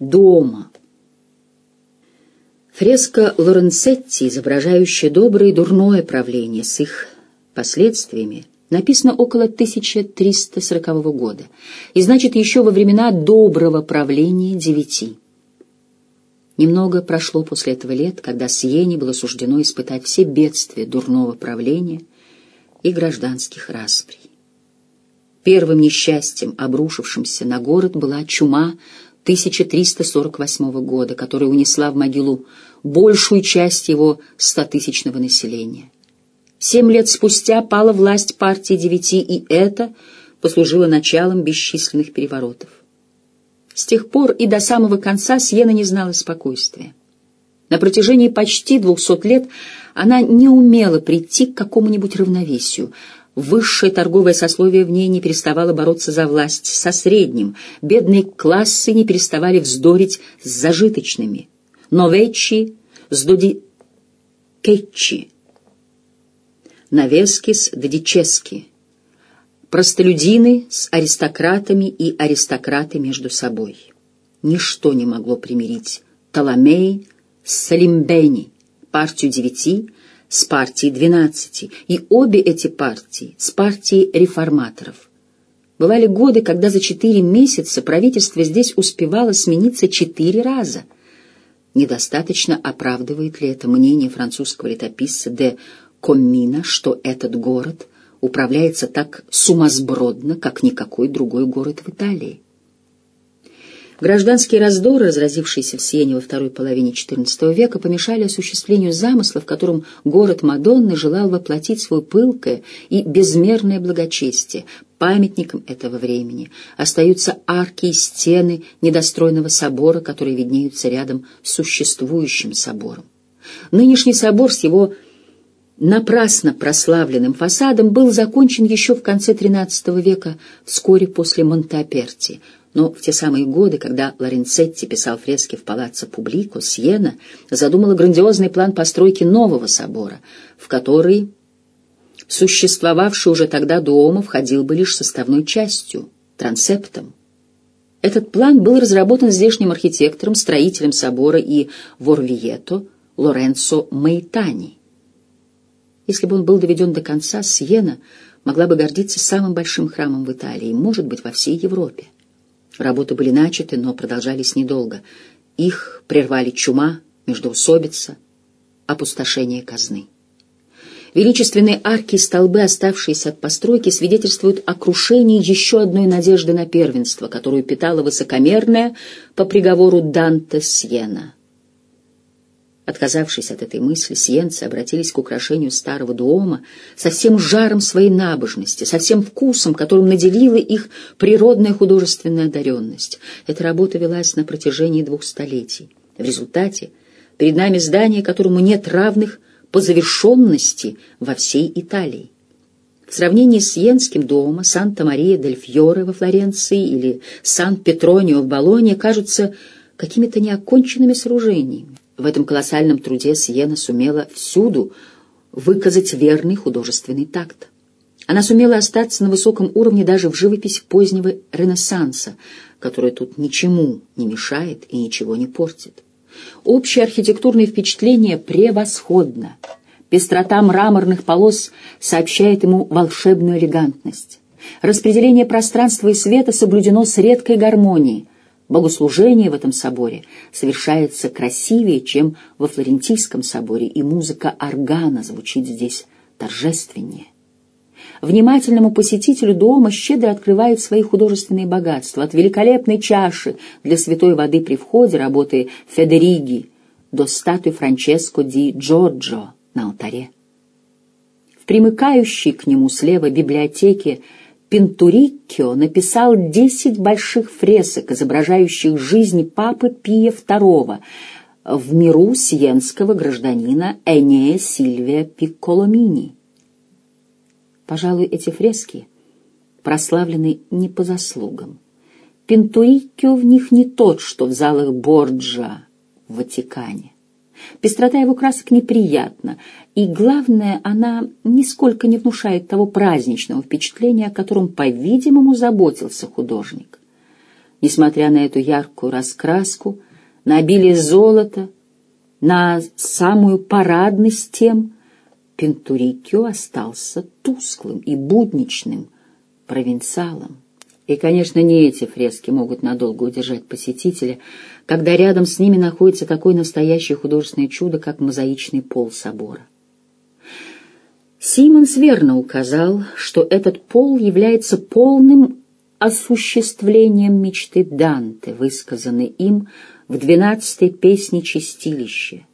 дома. Фреска Лоренцетти, изображающая доброе и дурное правление с их последствиями, написана около 1340 года и значит еще во времена доброго правления девяти. Немного прошло после этого лет, когда Сиене было суждено испытать все бедствия дурного правления и гражданских расприй. Первым несчастьем, обрушившимся на город, была чума 1348 года, которая унесла в могилу большую часть его стотысячного населения. Семь лет спустя пала власть партии девяти, и это послужило началом бесчисленных переворотов. С тех пор и до самого конца Сьена не знала спокойствия. На протяжении почти двухсот лет она не умела прийти к какому-нибудь равновесию. Высшее торговое сословие в ней не переставало бороться за власть со средним, бедные классы не переставали вздорить с зажиточными. Новечи с додикетчи, навескис додически, простолюдины с аристократами и аристократы между собой. Ничто не могло примирить Толомей с Салимбени, партию девяти с партией двенадцати, и обе эти партии с партией реформаторов. Бывали годы, когда за четыре месяца правительство здесь успевало смениться четыре раза. Недостаточно оправдывает ли это мнение французского летописца де Коммина, что этот город управляется так сумасбродно, как никакой другой город в Италии. Гражданские раздоры, разразившиеся в Сиене во второй половине XIV века, помешали осуществлению замысла, в котором город Мадонны желал воплотить свое пылкое и безмерное благочестие. Памятником этого времени остаются арки и стены недостроенного собора, которые виднеются рядом с существующим собором. Нынешний собор с его напрасно прославленным фасадом был закончен еще в конце XIII века, вскоре после Монтаперти. Но в те самые годы, когда Лоренцетти писал фрески в палаццо Публико, Сиена задумала грандиозный план постройки нового собора, в который существовавший уже тогда Дуомо входил бы лишь составной частью, трансептом. Этот план был разработан здешним архитектором, строителем собора и Ворвието Лоренцо Мейтани. Если бы он был доведен до конца, Сиена могла бы гордиться самым большим храмом в Италии, может быть, во всей Европе. Работы были начаты, но продолжались недолго. Их прервали чума, междоусобица, опустошение казны. Величественные арки и столбы, оставшиеся от постройки, свидетельствуют о крушении еще одной надежды на первенство, которую питала высокомерная по приговору Данте Сьена. Отказавшись от этой мысли, сиенцы обратились к украшению старого дуома со всем жаром своей набожности, со всем вкусом, которым наделила их природная художественная одаренность. Эта работа велась на протяжении двух столетий. В результате перед нами здание, которому нет равных по завершенности во всей Италии. В сравнении с Йенским домом Санта-Мария-дель-Фьоре во Флоренции или Сан-Петронио в Болоне кажутся какими-то неоконченными сооружениями. В этом колоссальном труде Сиена сумела всюду выказать верный художественный такт. Она сумела остаться на высоком уровне даже в живописи позднего Ренессанса, которая тут ничему не мешает и ничего не портит. Общее архитектурное впечатление превосходно. Пестрота мраморных полос сообщает ему волшебную элегантность. Распределение пространства и света соблюдено с редкой гармонией. Богослужение в этом соборе совершается красивее, чем во Флорентийском соборе, и музыка органа звучит здесь торжественнее. Внимательному посетителю дома щедро открывает свои художественные богатства, от великолепной чаши для святой воды при входе работы Федериги до статуи Франческо ди Джорджо на алтаре. В примыкающей к нему слева библиотеке Пинтуриккио написал десять больших фресок, изображающих жизнь папы Пия II в миру сиенского гражданина Энея Сильвия Пикколомини. Пожалуй, эти фрески прославлены не по заслугам. Пинтуриккио в них не тот, что в залах Борджа в Ватикане. Пестрота его красок неприятна, и, главное, она нисколько не внушает того праздничного впечатления, о котором, по-видимому, заботился художник. Несмотря на эту яркую раскраску, на обилие золота, на самую парадность тем, Пентурикио остался тусклым и будничным провинциалом. И, конечно, не эти фрески могут надолго удержать посетителя, когда рядом с ними находится такое настоящее художественное чудо, как мозаичный пол собора. Симонс верно указал, что этот пол является полным осуществлением мечты Данте, высказанной им в двенадцатой песне «Чистилище».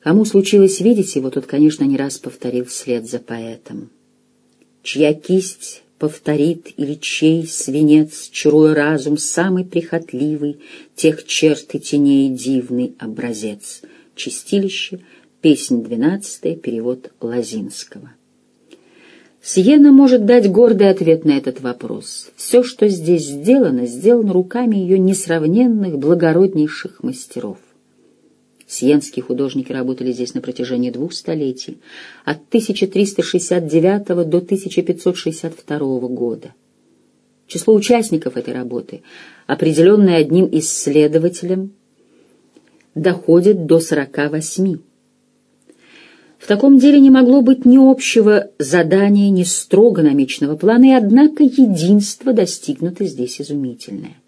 Кому случилось видеть его, тот, конечно, не раз повторил вслед за поэтом. Чья кисть повторит или чей свинец, чаруя разум, самый прихотливый, тех черт и теней дивный образец. Чистилище, песнь двенадцатая, перевод Лазинского. Сиена может дать гордый ответ на этот вопрос. Все, что здесь сделано, сделано руками ее несравненных, благороднейших мастеров. Сиенские художники работали здесь на протяжении двух столетий, от 1369 до 1562 года. Число участников этой работы, определенное одним исследователем, доходит до 48. В таком деле не могло быть ни общего задания, ни строго намеченного плана, и однако единство достигнуто здесь изумительное.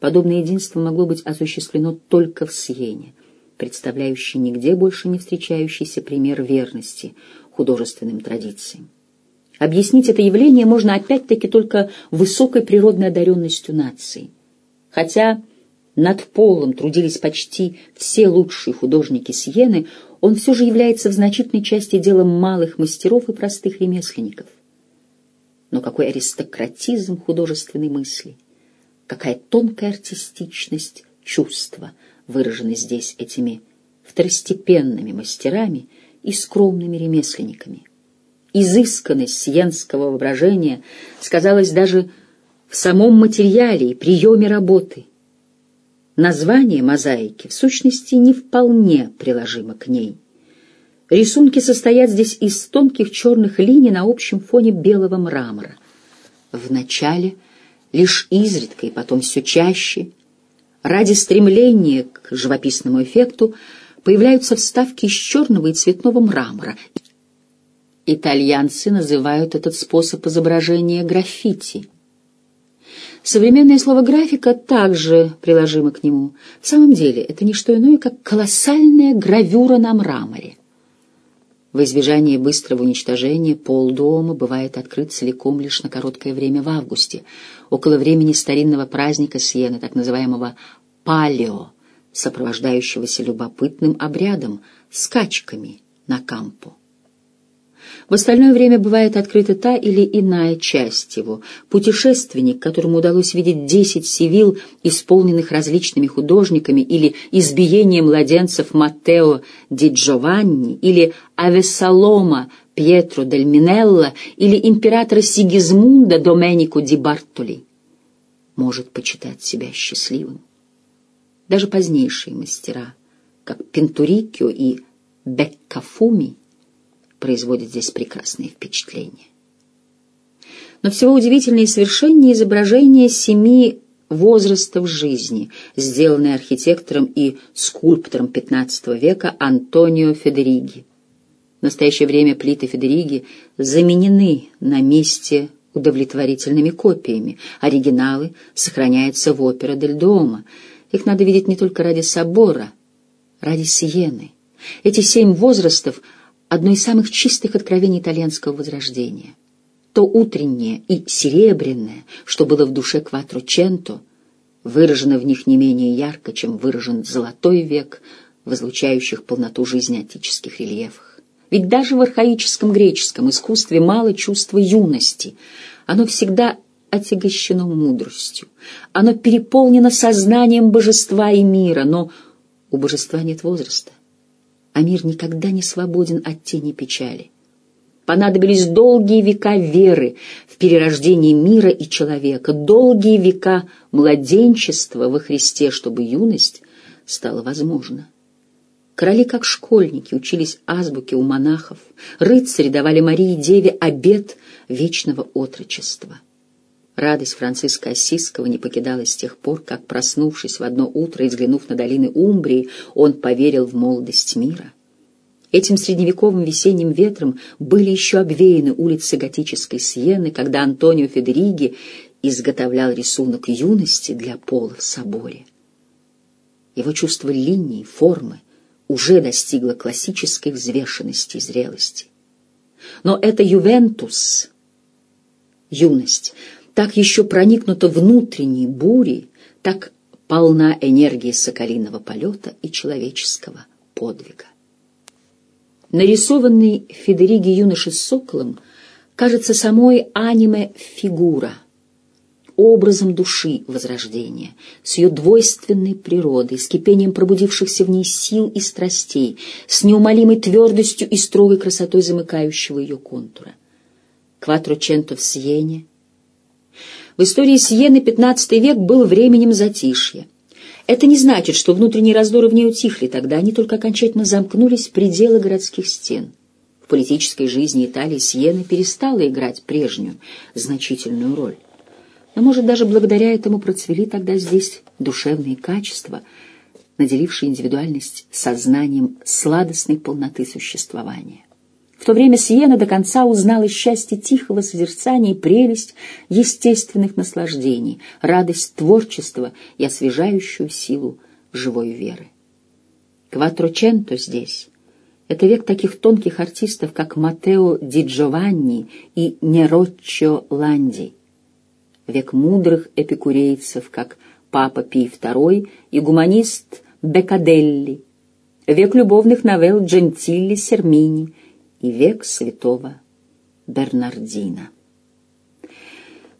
Подобное единство могло быть осуществлено только в Сиене – представляющий нигде больше не встречающийся пример верности художественным традициям. Объяснить это явление можно опять-таки только высокой природной одаренностью нации. Хотя над полом трудились почти все лучшие художники Сиены, он все же является в значительной части делом малых мастеров и простых ремесленников. Но какой аристократизм художественной мысли, какая тонкая артистичность чувства — выражены здесь этими второстепенными мастерами и скромными ремесленниками. Изысканность сиенского воображения сказалась даже в самом материале и приеме работы. Название мозаики в сущности не вполне приложимо к ней. Рисунки состоят здесь из тонких черных линий на общем фоне белого мрамора. Вначале лишь изредка и потом все чаще – Ради стремления к живописному эффекту появляются вставки из черного и цветного мрамора. Итальянцы называют этот способ изображения граффити. Современное слово «графика» также приложимо к нему. В самом деле это не что иное, как колоссальная гравюра на мраморе. В избежание быстрого уничтожения пол дома бывает открыт целиком лишь на короткое время в августе, около времени старинного праздника Сиены, так называемого палео, сопровождающегося любопытным обрядом, скачками на кампу. В остальное время бывает открыта та или иная часть его. Путешественник, которому удалось видеть десять сивил, исполненных различными художниками, или избиение младенцев Маттео ди Джованни, или Авесалома Пьетро дель Минелло, или императора Сигизмунда Доменико ди Бартоли, может почитать себя счастливым. Даже позднейшие мастера, как Пентурикио и Беккафуми, производят здесь прекрасные впечатления. Но всего удивительнее и совершеннее изображение семи возрастов жизни, сделанное архитектором и скульптором XV века Антонио Федериги. В настоящее время плиты Федериги заменены на месте удовлетворительными копиями. Оригиналы сохраняются в опера Дель Дома — их надо видеть не только ради собора, ради Сиены. Эти семь возрастов — одно из самых чистых откровений итальянского возрождения. То утреннее и серебряное, что было в душе Кватроченто, выражено в них не менее ярко, чем выражен золотой век в излучающих полноту жизни отеческих рельефах. Ведь даже в архаическом греческом искусстве мало чувства юности. Оно всегда отягощено мудростью. Оно переполнено сознанием божества и мира, но у божества нет возраста, а мир никогда не свободен от тени печали. Понадобились долгие века веры в перерождение мира и человека, долгие века младенчества во Христе, чтобы юность стала возможна. Короли, как школьники, учились азбуке у монахов, рыцари давали Марии Деве обет вечного отрочества. Радость Франциска Осиского не покидала с тех пор, как, проснувшись в одно утро и взглянув на долины Умбрии, он поверил в молодость мира. Этим средневековым весенним ветром были еще обвеяны улицы готической Сиены, когда Антонио Федериги изготовлял рисунок юности для пола в соборе. Его чувство линии, формы уже достигло классической взвешенности и зрелости. Но это Ювентус, юность, так еще проникнута внутренней бурей, так полна энергии соколиного полета и человеческого подвига. Нарисованный Федериги юноши с соколом кажется самой аниме-фигура, образом души возрождения, с ее двойственной природой, с кипением пробудившихся в ней сил и страстей, с неумолимой твердостью и строгой красотой замыкающего ее контура. Кватроченто в Сиене — в истории Сиены XV век был временем затишья. Это не значит, что внутренние раздоры в ней утихли, тогда они только окончательно замкнулись в пределы городских стен. В политической жизни Италии Сиена перестала играть прежнюю значительную роль. Но, может, даже благодаря этому процвели тогда здесь душевные качества, наделившие индивидуальность сознанием сладостной полноты существования. В то время Сиена до конца узнала счастье тихого созерцания и прелесть естественных наслаждений, радость творчества и освежающую силу живой веры. Кватроченто здесь — это век таких тонких артистов, как Матео Ди Джованни и Нероччо Ланди, век мудрых эпикурейцев, как Папа Пий II и гуманист Бекаделли, век любовных новелл Джентилли Сермини — и век святого Бернардина.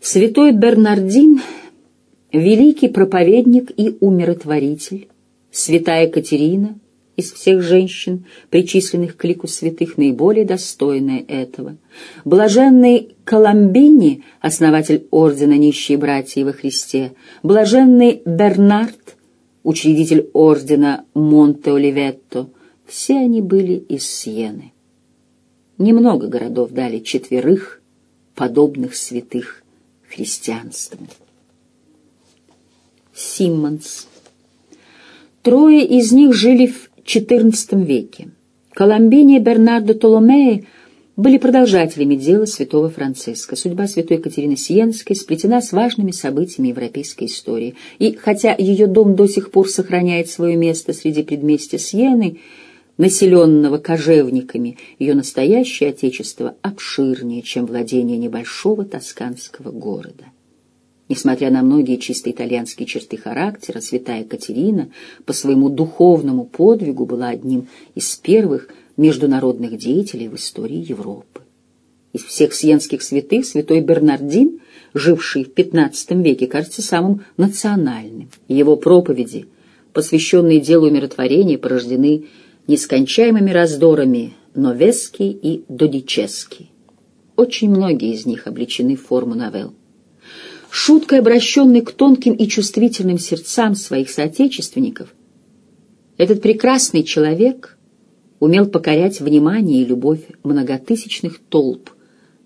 Святой Бернардин — великий проповедник и умиротворитель, святая Катерина — из всех женщин, причисленных к лику святых, наиболее достойная этого. Блаженный Коломбини, основатель ордена нищие братья во Христе, блаженный Бернард, учредитель ордена Монте-Оливетто, все они были из Сиены. Немного городов дали четверых подобных святых христианству. Симмонс. Трое из них жили в XIV веке. Коломбини и Бернардо Толомеи были продолжателями дела святого Франциска. Судьба святой Екатерины Сиенской сплетена с важными событиями европейской истории. И хотя ее дом до сих пор сохраняет свое место среди предместья Сиены, населенного кожевниками, ее настоящее отечество обширнее, чем владение небольшого тосканского города. Несмотря на многие чисто итальянские черты характера, святая Катерина по своему духовному подвигу была одним из первых международных деятелей в истории Европы. Из всех сиенских святых святой Бернардин, живший в XV веке, кажется самым национальным. Его проповеди, посвященные делу умиротворения, порождены нескончаемыми раздорами Новески и Додически. Очень многие из них обличены в форму новелл. Шуткой, обращенной к тонким и чувствительным сердцам своих соотечественников, этот прекрасный человек умел покорять внимание и любовь многотысячных толп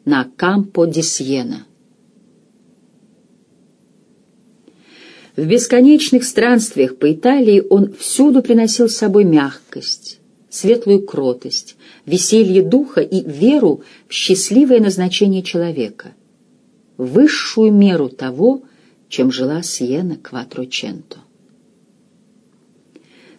на Кампо ди Сьена. В бесконечных странствиях по Италии он всюду приносил с собой мягкость, светлую кротость, веселье духа и веру в счастливое назначение человека, высшую меру того, чем жила Сиена Кватроченто.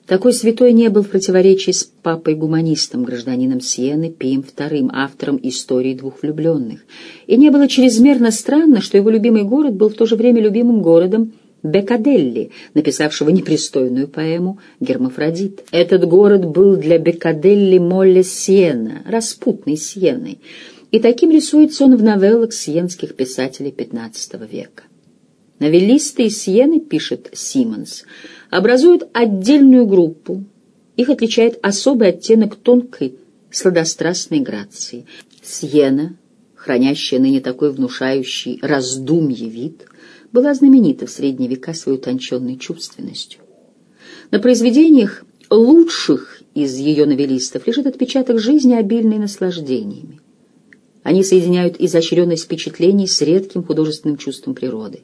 Такой святой не был в противоречии с папой-гуманистом, гражданином Сиены, Пием II, автором истории двух влюбленных. И не было чрезмерно странно, что его любимый город был в то же время любимым городом Бекаделли, написавшего непристойную поэму «Гермафродит». Этот город был для Бекаделли Молле Сиена, распутной Сиеной, и таким рисуется он в новеллах сиенских писателей XV века. Новеллисты из Сиены, пишет Симмонс, образуют отдельную группу. Их отличает особый оттенок тонкой, сладострастной грации. Сиена, хранящая ныне такой внушающий раздумье вид, была знаменита в средние века своей утонченной чувственностью. На произведениях лучших из ее новеллистов лежит отпечаток жизни, обильной наслаждениями. Они соединяют изощренность впечатлений с редким художественным чувством природы.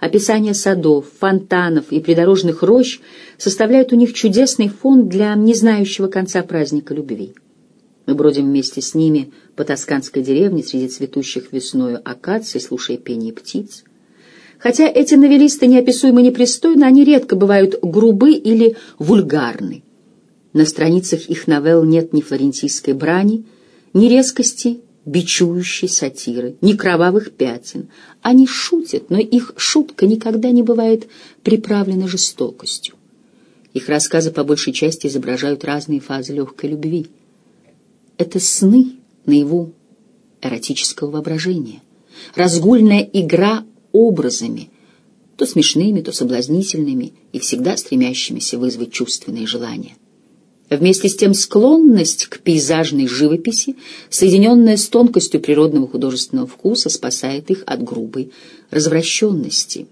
Описание садов, фонтанов и придорожных рощ составляют у них чудесный фон для не знающего конца праздника любви. Мы бродим вместе с ними по тосканской деревне среди цветущих весною акаций, слушая пение птиц. Хотя эти новеллисты неописуемо непристойны, они редко бывают грубы или вульгарны. На страницах их новелл нет ни флорентийской брани, ни резкости бичующей сатиры, ни кровавых пятен. Они шутят, но их шутка никогда не бывает приправлена жестокостью. Их рассказы по большей части изображают разные фазы легкой любви. Это сны наяву эротического воображения, разгульная игра образами, то смешными, то соблазнительными и всегда стремящимися вызвать чувственные желания. Вместе с тем склонность к пейзажной живописи, соединенная с тонкостью природного художественного вкуса, спасает их от грубой развращенности.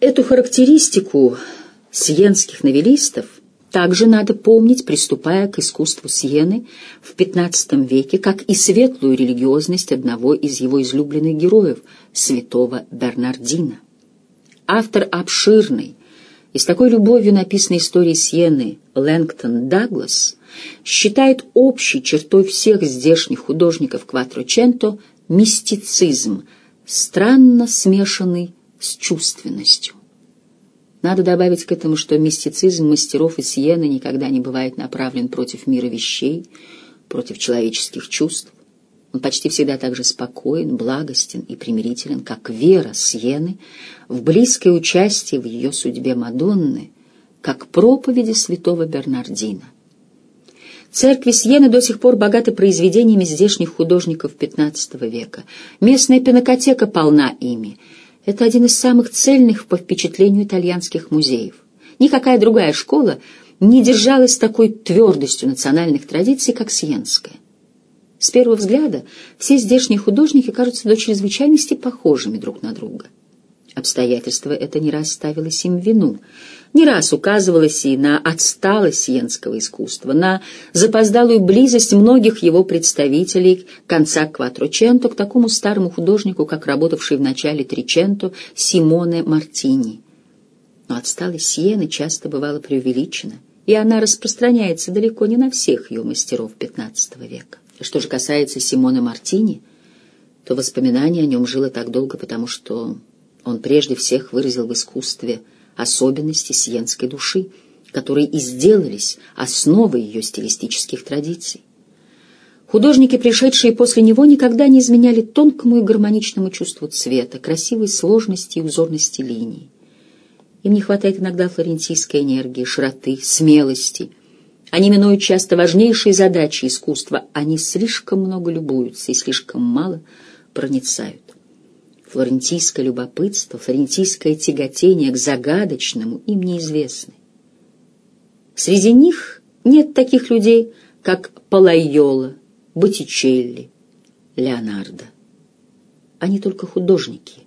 Эту характеристику сиенских новеллистов также надо помнить, приступая к искусству Сиены в XV веке, как и светлую религиозность одного из его излюбленных героев, святого Бернардина. Автор обширной и с такой любовью написанной истории Сиены Лэнгтон Даглас считает общей чертой всех здешних художников Кватроченто мистицизм, странно смешанный с чувственностью. Надо добавить к этому, что мистицизм мастеров из Сиены никогда не бывает направлен против мира вещей, против человеческих чувств. Он почти всегда так же спокоен, благостен и примирителен, как вера Сиены в близкое участие в ее судьбе Мадонны, как проповеди святого Бернардина. Церкви Сиены до сих пор богаты произведениями здешних художников XV века. Местная пинокотека полна ими — это один из самых цельных по впечатлению итальянских музеев. Никакая другая школа не держалась такой твердостью национальных традиций, как Сиенская. С первого взгляда все здешние художники кажутся до чрезвычайности похожими друг на друга. Обстоятельства это не раз ставилось им в вину. Не раз указывалось и на отсталость сиенского искусства, на запоздалую близость многих его представителей конца Кватроченто к такому старому художнику, как работавший в начале Триченто Симоне Мартини. Но отсталость Сиены часто бывала преувеличена, и она распространяется далеко не на всех ее мастеров XV века. Что же касается Симона Мартини, то воспоминание о нем жило так долго, потому что он прежде всех выразил в искусстве особенности сиенской души, которые и сделались основой ее стилистических традиций. Художники, пришедшие после него, никогда не изменяли тонкому и гармоничному чувству цвета, красивой сложности и узорности линий. Им не хватает иногда флорентийской энергии, широты, смелости. Они минуют часто важнейшие задачи искусства. Они слишком много любуются и слишком мало проницают флорентийское любопытство, флорентийское тяготение к загадочному им неизвестны. Среди них нет таких людей, как Палайола, Боттичелли, Леонардо. Они только художники.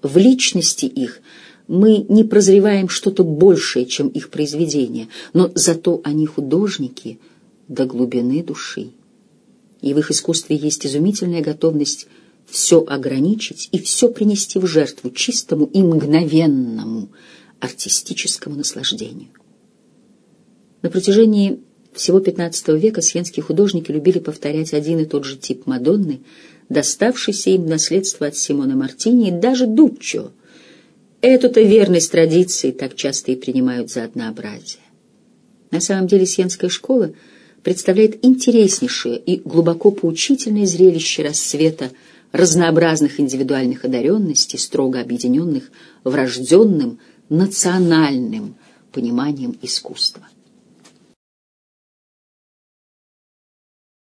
В личности их мы не прозреваем что-то большее, чем их произведения, но зато они художники до глубины души. И в их искусстве есть изумительная готовность все ограничить и все принести в жертву чистому и мгновенному артистическому наслаждению. На протяжении всего XV века сиенские художники любили повторять один и тот же тип Мадонны, доставшийся им наследство от Симона Мартини и даже Дуччо. Эту-то верность традиции так часто и принимают за однообразие. На самом деле сиенская школа представляет интереснейшее и глубоко поучительное зрелище рассвета разнообразных индивидуальных одаренностей, строго объединенных врожденным национальным пониманием искусства.